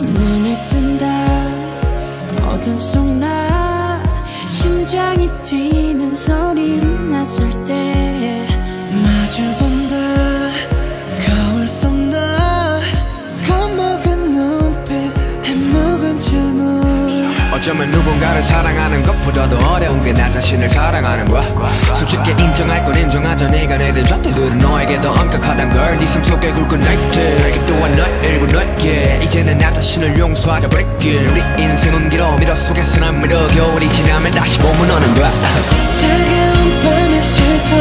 눈을 뜬다. 어둠 속 나 심장이 뛰는 소리 어쩌면 누군가를 사랑하는 것보다도 어려운 게 나 자신을 사랑하는 거야. 솔직히 인정할 건 인정하자 네가 내든 잣대들은 너에게 더 엄격하단 걸네 삶 속에 굵은 나이트 나이테 그 또한 너의 일부 너이기에. 이제는 나 자신을 용서하자 버리기엔 우리 인생은 길어 미로 속에선 날 믿어 겨울이 지나면 다시 봄은 오는 거야? 차가운 밤의 시선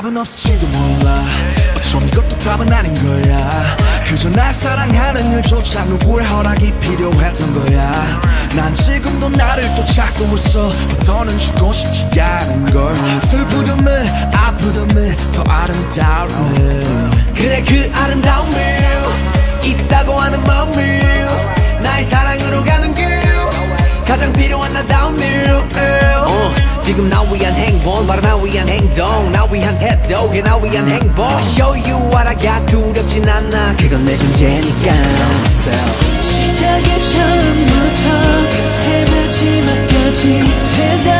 답은 없을지도 몰라. 어쩜 이것도 답은 아닌 거야. 그저 날 사랑하는 일조차 누구의 허락이 필요했던 거야. 난 지금도 나를 또 찾고 있어. 더는 죽고 싶지 않은 걸. 슬프듬을 아프듬을 더 아름다움을. 그래 그 아름다움을 있다고 하는 마음을 나의 사랑으로 가는 길. 가장 필요한 나다운 일 어, 지금 나 위한 행복 바로 나 위한 행동 나 위한 태도 나 위한 행복. I show you what I got. 두렵진 않아. 그건 내 존재니까. 시작의 처음부터 끝의 마지막까지 해다